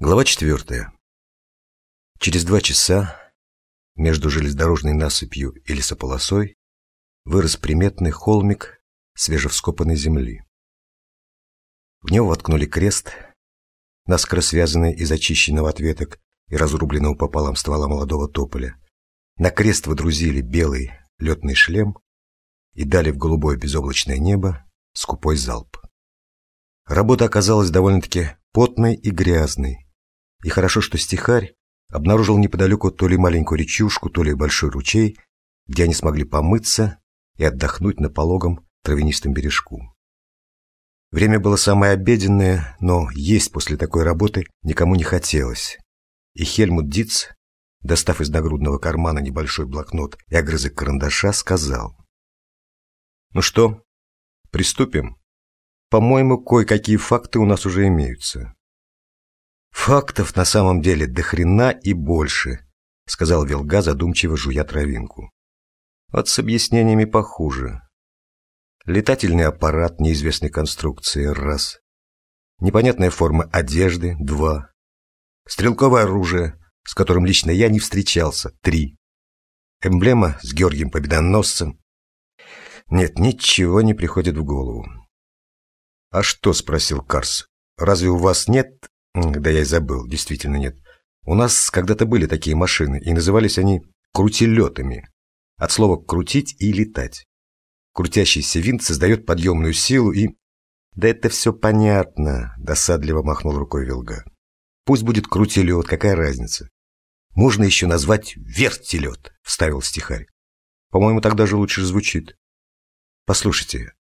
Глава четвертая. Через два часа между железнодорожной насыпью и лесополосой вырос приметный холмик свежевскопанной земли. В него воткнули крест, наскоро связанный из очищенного от веток и разрубленного пополам ствола молодого тополя. На крест водрузили белый летный шлем и дали в голубое безоблачное небо скупой залп. Работа оказалась довольно-таки потной и грязной, и хорошо, что стихарь обнаружил неподалеку то ли маленькую речушку, то ли большой ручей, где они смогли помыться и отдохнуть на пологом травянистом бережку. Время было самое обеденное, но есть после такой работы никому не хотелось. И Хельмут Диц, достав из нагрудного кармана небольшой блокнот и огрызок карандаша, сказал. «Ну что, приступим? По-моему, кое-какие факты у нас уже имеются. Фактов на самом деле до хрена и больше, сказал Вилга, задумчиво жуя травинку. Вот с объяснениями похуже. Летательный аппарат неизвестной конструкции – раз. Непонятная форма одежды – два. Стрелковое оружие, с которым лично я не встречался – три. Эмблема с Георгием Победоносцем. Нет, ничего не приходит в голову. «А что?» – спросил Карс. «Разве у вас нет да я и забыл, действительно нет. У нас когда-то были такие машины, и назывались они крутилетами. От слова «крутить» и «летать». Крутящийся винт создает подъемную силу и... Да это все понятно, досадливо махнул рукой Вилга. Пусть будет крутилет, какая разница. Можно еще назвать вертилет, вставил стихарь. По-моему, так даже лучше звучит. Послушайте,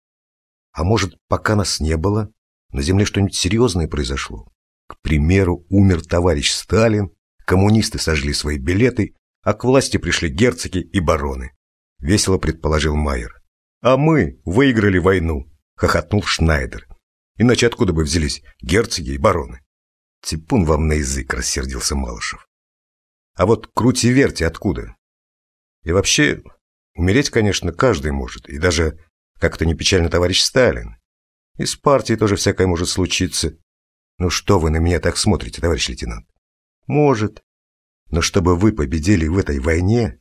а может, пока нас не было, на Земле что-нибудь серьезное произошло? К примеру, умер товарищ Сталин, коммунисты сожгли свои билеты, а к власти пришли герцоги и бароны. Весело предположил Майер. А мы выиграли войну, хохотнул Шнайдер. Иначе откуда бы взялись герцоги и бароны? Типун вам на язык, рассердился Малышев. А вот крути-верти откуда? И вообще, умереть, конечно, каждый может, и даже, как-то не печально, товарищ Сталин. И с партией тоже всякое может случиться. «Ну что вы на меня так смотрите, товарищ лейтенант?» «Может. Но чтобы вы победили в этой войне...»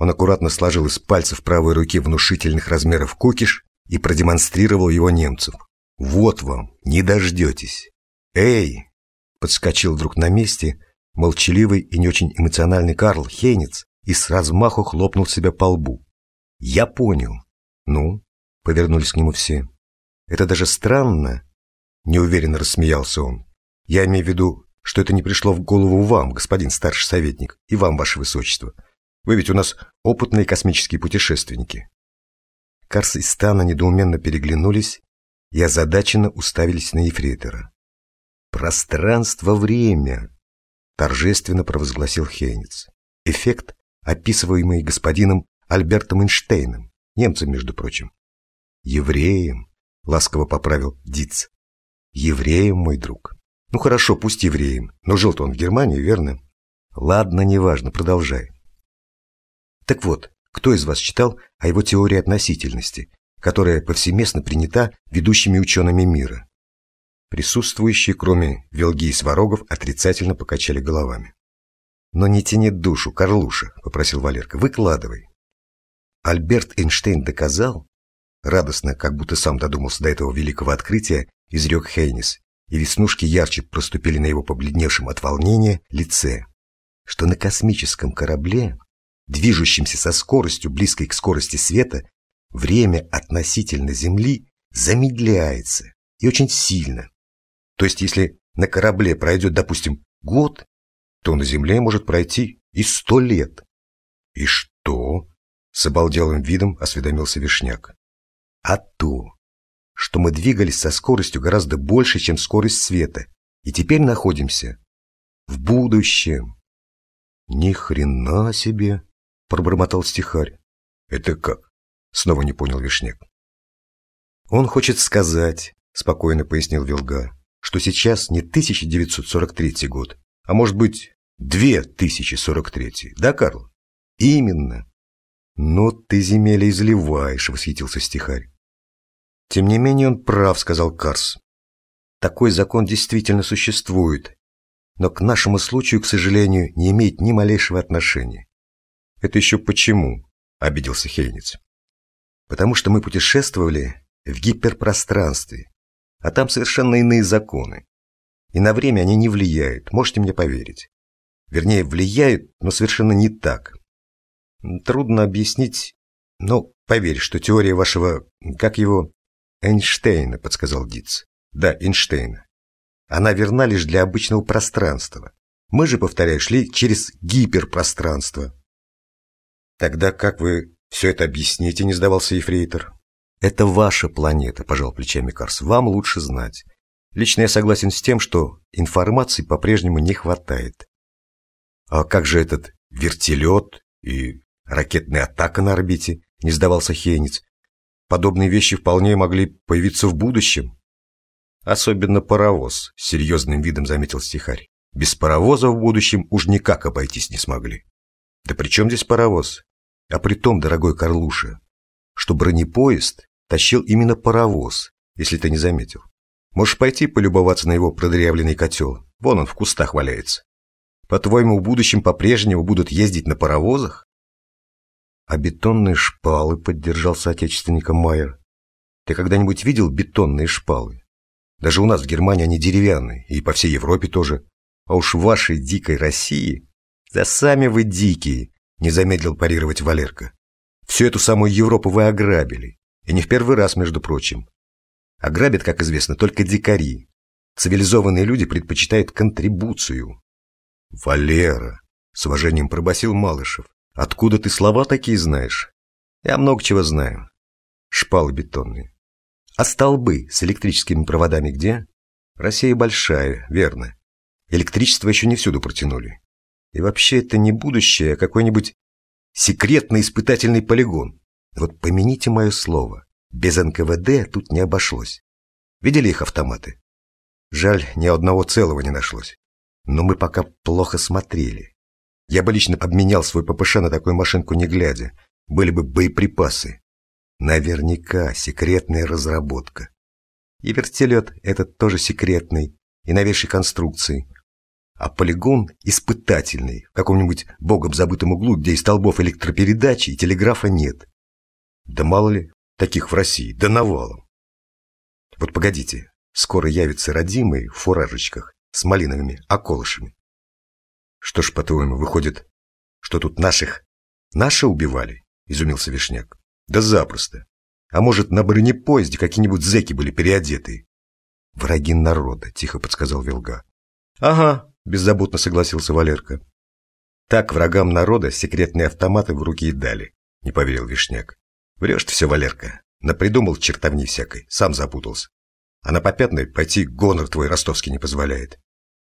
Он аккуратно сложил из пальцев правой руки внушительных размеров кукиш и продемонстрировал его немцев. «Вот вам, не дождетесь!» «Эй!» — подскочил вдруг на месте молчаливый и не очень эмоциональный Карл Хейниц и с размаху хлопнул себя по лбу. «Я понял». «Ну?» — повернулись к нему все. «Это даже странно, Неуверенно рассмеялся он. Я имею в виду, что это не пришло в голову вам, господин старший советник, и вам, ваше высочество. Вы ведь у нас опытные космические путешественники. Карс и Стана недоуменно переглянулись и озадаченно уставились на ефрейтора. «Пространство-время!» – торжественно провозгласил Хейниц. Эффект, описываемый господином Альбертом Эйнштейном, немцем, между прочим. «Евреем», – ласково поправил Диц. Евреем, мой друг. Ну хорошо, пусть евреем, но жил-то он в Германии, верно? Ладно, неважно, продолжай. Так вот, кто из вас читал о его теории относительности, которая повсеместно принята ведущими учеными мира? Присутствующие, кроме Велги и Сварогов, отрицательно покачали головами. «Но не тяни душу, Карлуша», — попросил Валерка, — «выкладывай». Альберт Эйнштейн доказал, радостно, как будто сам додумался до этого великого открытия, изрек Хейнис, и веснушки ярче проступили на его побледневшем от волнения лице, что на космическом корабле, движущемся со скоростью, близкой к скорости света, время относительно Земли замедляется и очень сильно. То есть, если на корабле пройдет, допустим, год, то на Земле может пройти и сто лет. И что? С обалделым видом осведомился Вишняк. А то, что мы двигались со скоростью гораздо больше, чем скорость света, и теперь находимся в будущем. Ни хрена себе, пробормотал стихарь. Это как? Снова не понял Вишняк. Он хочет сказать, спокойно пояснил Вилга, что сейчас не 1943 год, а может быть 2043, да, Карл? Именно. Ну ты земли изливаешь, восхитился стихарь. Тем не менее он прав, сказал Карс. Такой закон действительно существует. но к нашему случаю, к сожалению, не имеет ни малейшего отношения. Это еще почему? Обиделся Хейниц. Потому что мы путешествовали в гиперпространстве, а там совершенно иные законы. И на время они не влияют, можете мне поверить. Вернее, влияют, но совершенно не так. Трудно объяснить, но поверь, что теория вашего, как его, Эйнштейна, подсказал Диц. Да, Эйнштейна. Она верна лишь для обычного пространства. Мы же, повторяю, шли через гиперпространство. Тогда как вы все это объясните, не сдавался Ефрейтор. Это ваша планета, пожал плечами Карс. Вам лучше знать. Лично я согласен с тем, что информации по-прежнему не хватает. А как же этот вертолет и ракетная атака на орбите? Не сдавался Хейниц. Подобные вещи вполне могли появиться в будущем. Особенно паровоз, с серьезным видом заметил стихарь. Без паровоза в будущем уж никак обойтись не смогли. Да при чем здесь паровоз? А при том, дорогой Карлуша, что бронепоезд тащил именно паровоз, если ты не заметил. Можешь пойти полюбоваться на его продырявленный котел. Вон он в кустах валяется. По-твоему, в будущем по-прежнему будут ездить на паровозах? А бетонные шпалы, поддержал соотечественника Майер. Ты когда-нибудь видел бетонные шпалы? Даже у нас в Германии они деревянные, и по всей Европе тоже. А уж в вашей дикой России... Да сами вы дикие, не замедлил парировать Валерка. Всю эту самую Европу вы ограбили. И не в первый раз, между прочим. Ограбят, как известно, только дикари. Цивилизованные люди предпочитают контрибуцию. Валера, с уважением пробасил Малышев. Откуда ты слова такие знаешь? Я много чего знаю. Шпалы бетонные. А столбы с электрическими проводами где? Россия большая, верно. Электричество еще не всюду протянули. И вообще это не будущее, а какой-нибудь секретный испытательный полигон. Вот помяните мое слово. Без НКВД тут не обошлось. Видели их автоматы? Жаль, ни одного целого не нашлось. Но мы пока плохо смотрели. Я бы лично обменял свой ППШ на такую машинку не глядя. Были бы боеприпасы. Наверняка секретная разработка. И вертолет этот тоже секретный и новейшей конструкции. А полигон испытательный, в каком-нибудь богом забытом углу, где и столбов электропередачи, и телеграфа нет. Да мало ли, таких в России, да навалом. Вот погодите, скоро явится родимый в фуражечках с малиновыми околышами. Что ж, по-твоему, выходит, что тут наших наши убивали? Изумился Вишняк. Да запросто. А может, на бронепоезде какие-нибудь зэки были переодетые? Враги народа, тихо подсказал Вилга. Ага, беззаботно согласился Валерка. Так врагам народа секретные автоматы в руки и дали, не поверил Вишняк. Врешь ты все, Валерка. Напридумал чертовни всякой, сам запутался. А на попятной пойти гонор твой ростовский не позволяет.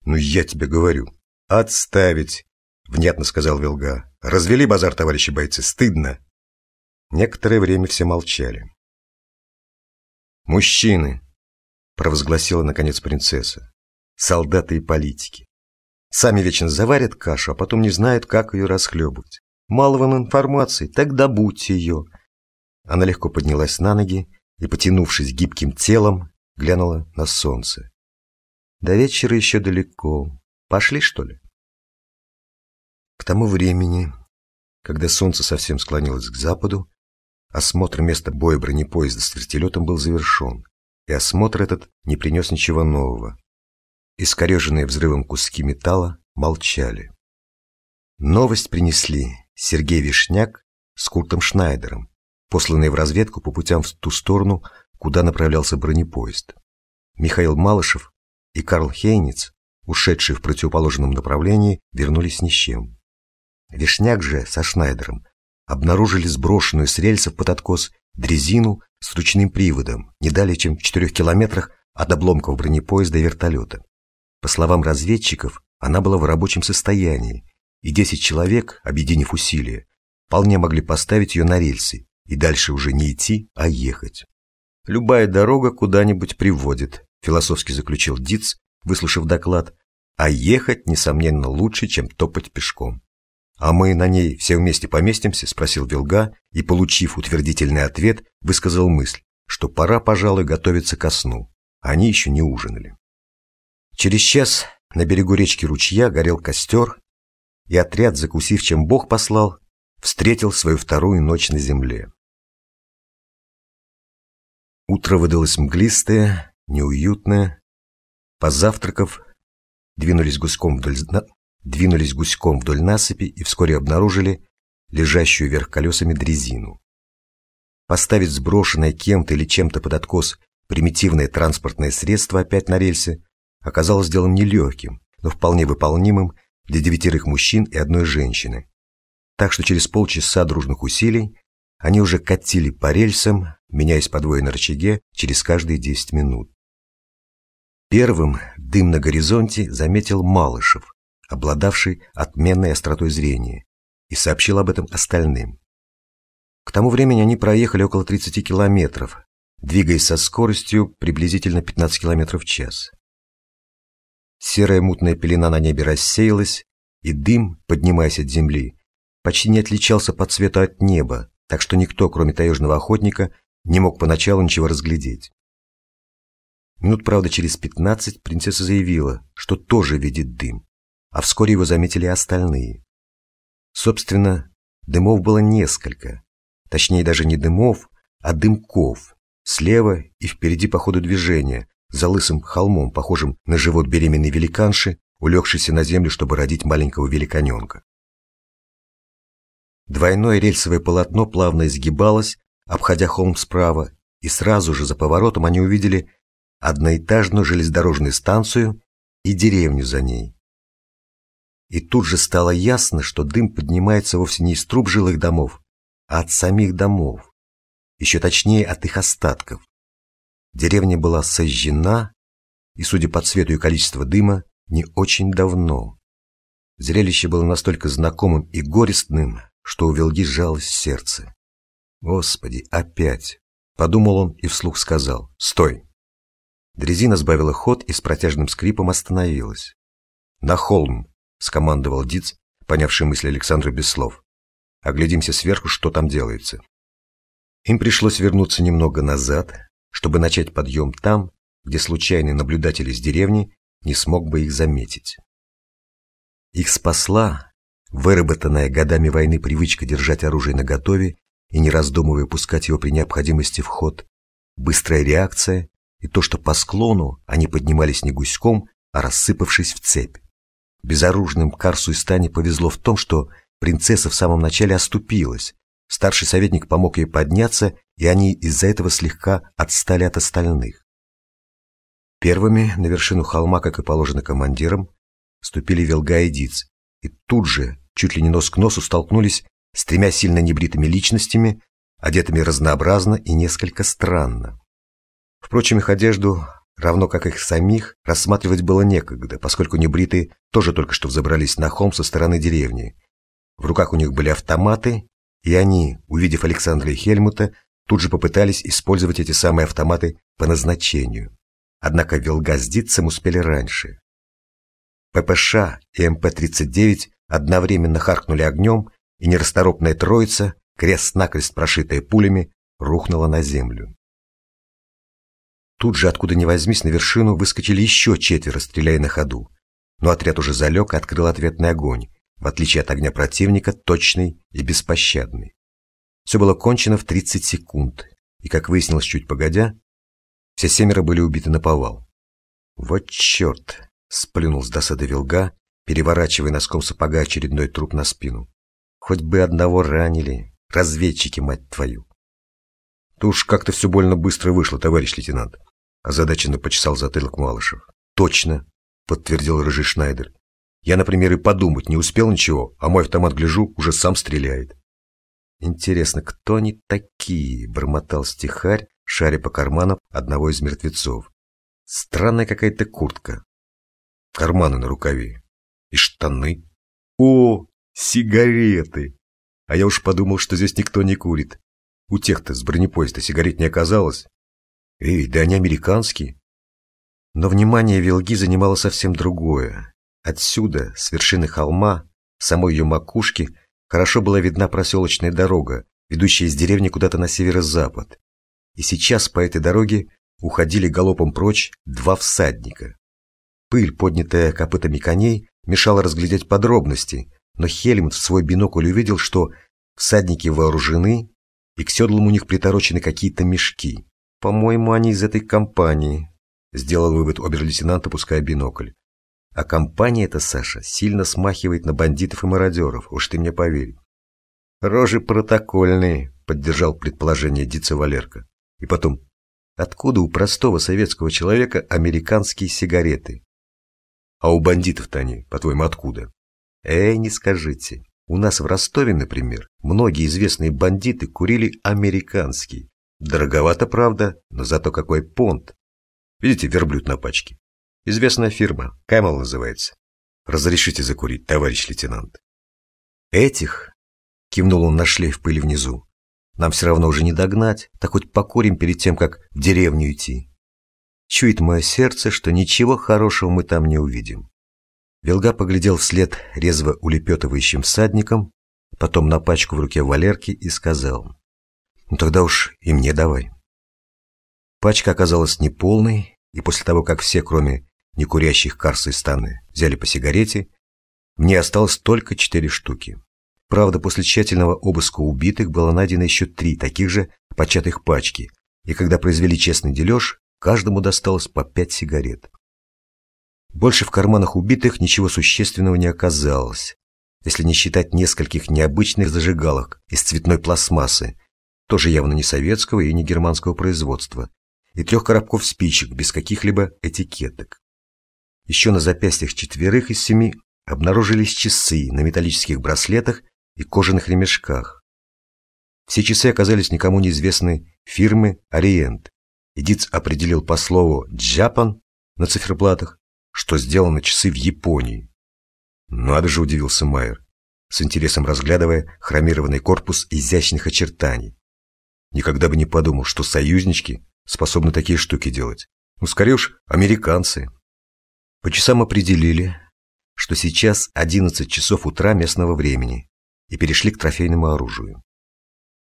Ну, я тебе говорю. Отставить, внятно сказал Вилга. Развели базар, товарищи бойцы, стыдно. Некоторое время все молчали. «Мужчины!» – провозгласила, наконец, принцесса. «Солдаты и политики. Сами вечно заварят кашу, а потом не знают, как ее расхлебывать. Мало вам информации, так добудьте ее». Она легко поднялась на ноги и, потянувшись гибким телом, глянула на солнце. «До вечера еще далеко. Пошли, что ли?» К тому времени, когда солнце совсем склонилось к западу, Осмотр места боя бронепоезда с вертолетом был завершен, и осмотр этот не принес ничего нового. Искореженные взрывом куски металла молчали. Новость принесли Сергей Вишняк с Куртом Шнайдером, посланные в разведку по путям в ту сторону, куда направлялся бронепоезд. Михаил Малышев и Карл Хейниц, ушедшие в противоположном направлении, вернулись ни с чем. Вишняк же со Шнайдером обнаружили сброшенную с рельсов под откос дрезину с ручным приводом, не далее чем в четырех километрах от обломков бронепоезда и вертолета. По словам разведчиков, она была в рабочем состоянии, и 10 человек, объединив усилия, вполне могли поставить ее на рельсы и дальше уже не идти, а ехать. «Любая дорога куда-нибудь приводит», – философски заключил Диц, выслушав доклад, «а ехать, несомненно, лучше, чем топать пешком». «А мы на ней все вместе поместимся?» – спросил Вилга и, получив утвердительный ответ, высказал мысль, что пора, пожалуй, готовиться ко сну. Они еще не ужинали. Через час на берегу речки ручья горел костер, и отряд, закусив чем Бог послал, встретил свою вторую ночь на земле. Утро выдалось мглистое, неуютное. Позавтракав, двинулись гуськом вдоль, двинулись гуськом вдоль насыпи и вскоре обнаружили лежащую вверх колесами дрезину. Поставить сброшенное кем-то или чем-то под откос примитивное транспортное средство опять на рельсы оказалось делом нелегким, но вполне выполнимым для девятерых мужчин и одной женщины. Так что через полчаса дружных усилий они уже катили по рельсам, меняясь по двое на рычаге через каждые десять минут. Первым дым на горизонте заметил Малышев, обладавший отменной остротой зрения, и сообщил об этом остальным. К тому времени они проехали около 30 километров, двигаясь со скоростью приблизительно 15 километров в час. Серая мутная пелена на небе рассеялась, и дым, поднимаясь от земли, почти не отличался по цвету от неба, так что никто, кроме таежного охотника, не мог поначалу ничего разглядеть. Минут, правда, через пятнадцать принцесса заявила, что тоже видит дым, а вскоре его заметили остальные. Собственно, дымов было несколько, точнее даже не дымов, а дымков, слева и впереди по ходу движения, за лысым холмом, похожим на живот беременной великанши, улегшейся на землю, чтобы родить маленького великаненка. Двойное рельсовое полотно плавно изгибалось, обходя холм справа, и сразу же за поворотом они увидели одноэтажную железнодорожную станцию и деревню за ней. И тут же стало ясно, что дым поднимается вовсе не из труб жилых домов, а от самих домов, еще точнее от их остатков. Деревня была сожжена, и, судя по цвету и количеству дыма, не очень давно. Зрелище было настолько знакомым и горестным, что у Велги сжалось сердце. «Господи, опять!» — подумал он и вслух сказал. «Стой!» Дрезина сбавила ход и с протяжным скрипом остановилась. «На холм!» — скомандовал Диц, понявший мысли Александра без слов. «Оглядимся сверху, что там делается». Им пришлось вернуться немного назад, чтобы начать подъем там, где случайный наблюдатель из деревни не смог бы их заметить. Их спасла выработанная годами войны привычка держать оружие наготове и не раздумывая пускать его при необходимости в ход, быстрая реакция и то, что по склону они поднимались не гуськом, а рассыпавшись в цепь. Безоружным Карсу и Стане повезло в том, что принцесса в самом начале оступилась, старший советник помог ей подняться, и они из-за этого слегка отстали от остальных. Первыми на вершину холма, как и положено командирам, ступили Велга и Диц, и тут же, чуть ли не нос к носу, столкнулись с тремя сильно небритыми личностями, одетыми разнообразно и несколько странно. Впрочем, их одежду, равно как их самих, рассматривать было некогда, поскольку небритые тоже только что взобрались на холм со стороны деревни. В руках у них были автоматы, и они, увидев Александра и Хельмута, тут же попытались использовать эти самые автоматы по назначению. Однако Дитцем успели раньше. ППШ и МП-39 одновременно харкнули огнем, и нерасторопная троица, крест-накрест прошитая пулями, рухнула на землю. Тут же, откуда ни возьмись, на вершину выскочили еще четверо, стреляя на ходу. Но отряд уже залег и открыл ответный огонь, в отличие от огня противника, точный и беспощадный. Все было кончено в 30 секунд, и, как выяснилось чуть погодя, все семеро были убиты на повал. «Вот черт!» — сплюнул с досады Вилга, переворачивая носком сапога очередной труп на спину. «Хоть бы одного ранили, разведчики, мать твою!» «То уж как-то все больно быстро вышло, товарищ лейтенант», — озадаченно почесал затылок Малышев. «Точно!» — подтвердил рыжий Шнайдер. «Я, например, и подумать не успел ничего, а мой автомат, гляжу, уже сам стреляет». «Интересно, кто они такие?» — бормотал стихарь, шаря по карманам одного из мертвецов. Странная какая-то куртка. Карманы на рукаве. И штаны. О, сигареты! А я уж подумал, что здесь никто не курит. У тех-то с бронепоезда сигарет не оказалось. Эй, да они американские. Но внимание Вилги занимало совсем другое. Отсюда, с вершины холма, самой ее макушки, хорошо была видна проселочная дорога, ведущая из деревни куда-то на северо-запад и сейчас по этой дороге уходили галопом прочь два всадника. Пыль, поднятая копытами коней, мешала разглядеть подробности, но Хельмут в свой бинокль увидел, что всадники вооружены, и к седлам у них приторочены какие-то мешки. «По-моему, они из этой компании», — сделал вывод обер-лейтенант, опуская бинокль. «А компания эта, Саша, сильно смахивает на бандитов и мародеров, уж ты мне поверь». «Рожи протокольные», — поддержал предположение Дица Валерка. И потом, откуда у простого советского человека американские сигареты? А у бандитов-то они, по-твоему, откуда? Эй, не скажите. У нас в Ростове, например, многие известные бандиты курили американский. Дороговато, правда, но зато какой понт. Видите, верблюд на пачке. Известная фирма, Camel называется. Разрешите закурить, товарищ лейтенант. Этих, кивнул он на шлейф пыли внизу, нам все равно уже не догнать, так хоть покурим перед тем, как в деревню идти. Чует мое сердце, что ничего хорошего мы там не увидим. Велга поглядел вслед резво улепетывающим всадникам, потом на пачку в руке Валерки и сказал, «Ну тогда уж и мне давай». Пачка оказалась неполной, и после того, как все, кроме некурящих Карса и Станы, взяли по сигарете, мне осталось только четыре штуки. Правда, после тщательного обыска убитых было найдено еще три таких же початых пачки, и когда произвели честный дележ, каждому досталось по пять сигарет. Больше в карманах убитых ничего существенного не оказалось, если не считать нескольких необычных зажигалок из цветной пластмассы, тоже явно не советского и не германского производства, и трех коробков спичек без каких-либо этикеток. Еще на запястьях четверых из семи обнаружились часы на металлических браслетах и кожаных ремешках. Все часы оказались никому неизвестной фирмы «Ориент», и определил по слову «Джапан» на циферблатах, что сделаны часы в Японии. Надо же, удивился Майер, с интересом разглядывая хромированный корпус изящных очертаний. Никогда бы не подумал, что союзнички способны такие штуки делать. Ну, скорее уж, американцы. По часам определили, что сейчас 11 часов утра местного времени, и перешли к трофейному оружию.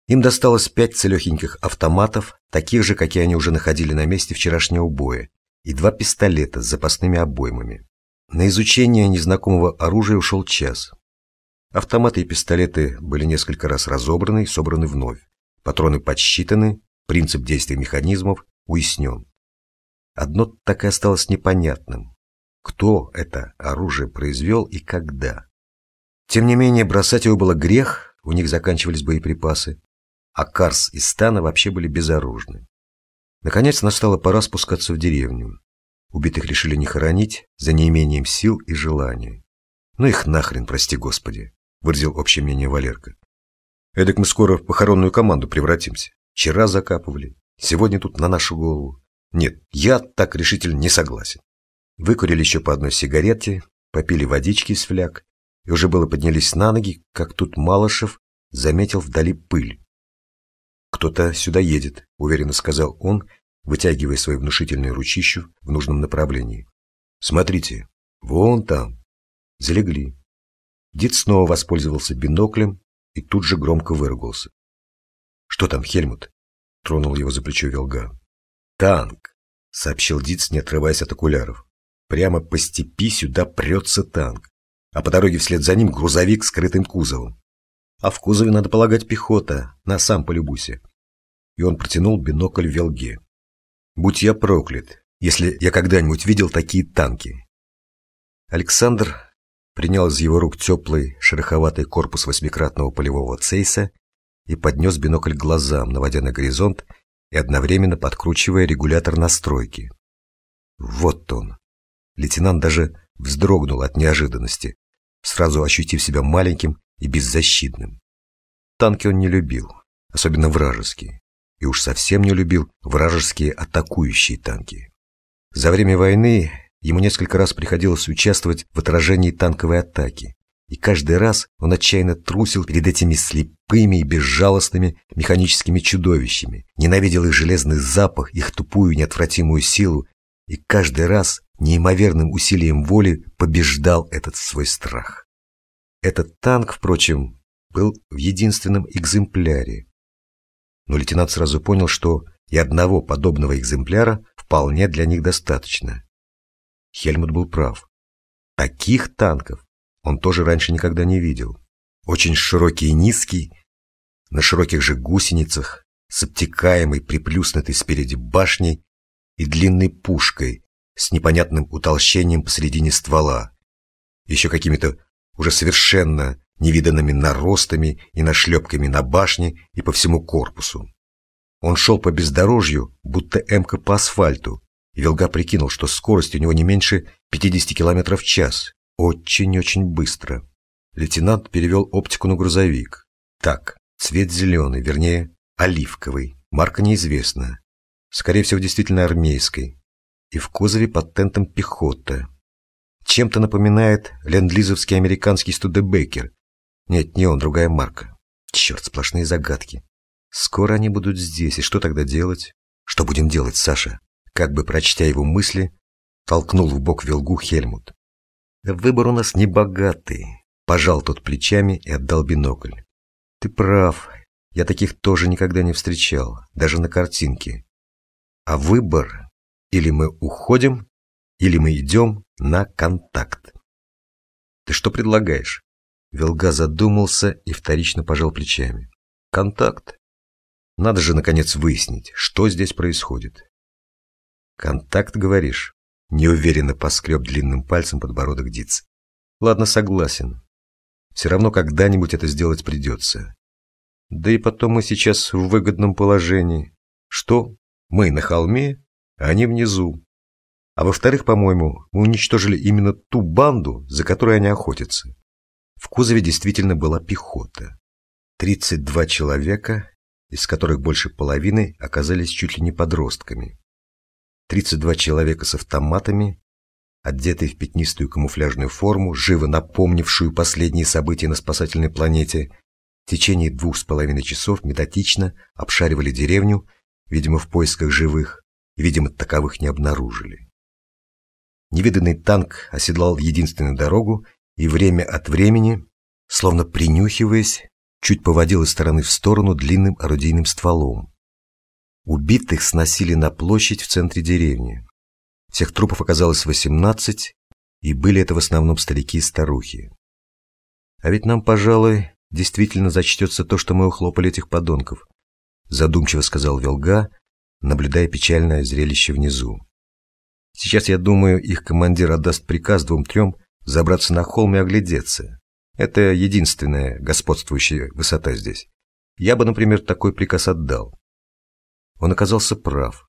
Им досталось пять целехеньких автоматов, таких же, какие они уже находили на месте вчерашнего боя, и два пистолета с запасными обоймами. На изучение незнакомого оружия ушел час. Автоматы и пистолеты были несколько раз разобраны и собраны вновь. Патроны подсчитаны, принцип действия механизмов уяснен. Одно так и осталось непонятным. Кто это оружие произвел и когда? Тем не менее, бросать его было грех, у них заканчивались боеприпасы, а Карс и Стана вообще были безоружны. Наконец настала пора спускаться в деревню. Убитых решили не хоронить за неимением сил и желания. «Ну их нахрен, прости господи», — выразил общее мнение Валерка. «Эдак мы скоро в похоронную команду превратимся. Вчера закапывали, сегодня тут на нашу голову. Нет, я так решительно не согласен». Выкурили еще по одной сигарете, попили водички из фляг и уже было поднялись на ноги, как тут Малышев заметил вдали пыль. «Кто-то сюда едет», — уверенно сказал он, вытягивая свою внушительную ручищу в нужном направлении. «Смотрите, вон там». Залегли. Дед снова воспользовался биноклем и тут же громко выругался. «Что там, Хельмут?» — тронул его за плечо Велга. «Танк», — сообщил Диц, не отрываясь от окуляров. «Прямо по степи сюда прется танк а по дороге вслед за ним грузовик с скрытым кузовом. А в кузове, надо полагать, пехота, на сам полюбуйся. И он протянул бинокль Велге. Будь я проклят, если я когда-нибудь видел такие танки. Александр принял из его рук теплый, шероховатый корпус восьмикратного полевого цейса и поднес бинокль к глазам, наводя на горизонт и одновременно подкручивая регулятор настройки. Вот он. Лейтенант даже вздрогнул от неожиданности сразу ощутив себя маленьким и беззащитным. Танки он не любил, особенно вражеские, и уж совсем не любил вражеские атакующие танки. За время войны ему несколько раз приходилось участвовать в отражении танковой атаки, и каждый раз он отчаянно трусил перед этими слепыми и безжалостными механическими чудовищами, ненавидел их железный запах, их тупую неотвратимую силу, и каждый раз неимоверным усилием воли побеждал этот свой страх. Этот танк, впрочем, был в единственном экземпляре. Но лейтенант сразу понял, что и одного подобного экземпляра вполне для них достаточно. Хельмут был прав. Таких танков он тоже раньше никогда не видел. Очень широкий и низкий, на широких же гусеницах, с обтекаемой, приплюснутой спереди башней и длинной пушкой с непонятным утолщением посредине ствола, еще какими-то уже совершенно невиданными наростами и нашлепками на башне и по всему корпусу. Он шел по бездорожью, будто эмка по асфальту, и Вилга прикинул, что скорость у него не меньше 50 км в час. Очень-очень быстро. Лейтенант перевел оптику на грузовик. Так, цвет зеленый, вернее, оливковый. Марка неизвестна. Скорее всего, действительно армейской. И в кузове под тентом пехота. Чем-то напоминает ленд-лизовский американский Студебекер. Нет, не он, другая марка. Черт, сплошные загадки. Скоро они будут здесь, и что тогда делать? Что будем делать, Саша? Как бы прочтя его мысли, толкнул в бок Вилгу Хельмут. Выбор у нас не богатый. Пожал тот плечами и отдал бинокль. Ты прав. Я таких тоже никогда не встречал, даже на картинке. А выбор или мы уходим, или мы идем на контакт. Ты что предлагаешь? Велга задумался и вторично пожал плечами. Контакт. Надо же, наконец, выяснить, что здесь происходит. Контакт, говоришь? Неуверенно поскреб длинным пальцем подбородок Диц. Ладно, согласен. Все равно когда-нибудь это сделать придется. Да и потом мы сейчас в выгодном положении. Что? Мы на холме, а они внизу. А во-вторых, по-моему, мы уничтожили именно ту банду, за которой они охотятся. В кузове действительно была пехота. 32 человека из которых больше половины оказались чуть ли не подростками. 32 человека с автоматами, одетые в пятнистую камуфляжную форму, живо напомнившую последние события на спасательной планете, в течение двух с половиной часов методично обшаривали деревню, видимо, в поисках живых, и, видимо, таковых не обнаружили. Невиданный танк оседлал единственную дорогу и время от времени, словно принюхиваясь, чуть поводил из стороны в сторону длинным орудийным стволом. Убитых сносили на площадь в центре деревни. Всех трупов оказалось 18, и были это в основном старики и старухи. А ведь нам, пожалуй, действительно зачтется то, что мы ухлопали этих подонков, задумчиво сказал Велга, наблюдая печальное зрелище внизу. Сейчас, я думаю, их командир отдаст приказ двум-трем забраться на холм и оглядеться. Это единственная господствующая высота здесь. Я бы, например, такой приказ отдал. Он оказался прав.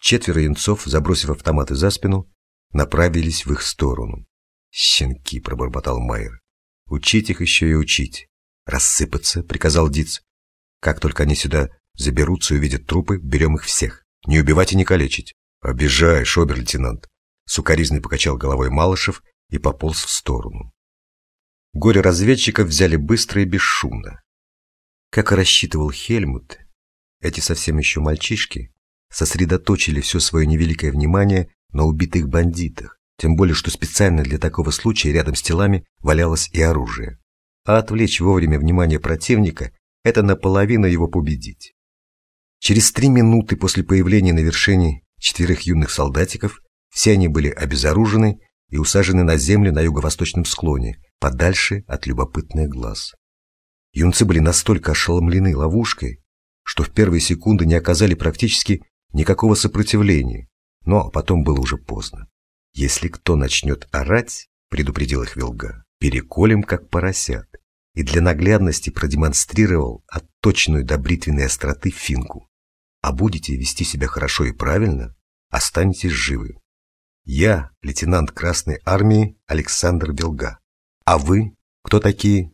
Четверо янцов, забросив автоматы за спину, направились в их сторону. «Щенки!» — пробормотал Майер. «Учить их еще и учить!» «Рассыпаться!» — приказал Диц. «Как только они сюда заберутся и увидят трупы, берем их всех. Не убивать и не калечить!» «Обижаешь, обер-лейтенант!» Сукаризный покачал головой Малышев и пополз в сторону. Горе-разведчиков взяли быстро и бесшумно. Как и рассчитывал Хельмут, эти совсем еще мальчишки сосредоточили все свое невеликое внимание на убитых бандитах, тем более, что специально для такого случая рядом с телами валялось и оружие. А отвлечь вовремя внимание противника – это наполовину его победить. Через три минуты после появления на вершине четверых юных солдатиков все они были обезоружены и усажены на землю на юго-восточном склоне, подальше от любопытных глаз. Юнцы были настолько ошеломлены ловушкой, что в первые секунды не оказали практически никакого сопротивления, но потом было уже поздно. «Если кто начнет орать, — предупредил их Вилга, — переколем, как поросят, и для наглядности продемонстрировал отточенную до бритвенной остроты финку. А будете вести себя хорошо и правильно, останетесь живы. Я лейтенант Красной Армии Александр Белга. А вы кто такие?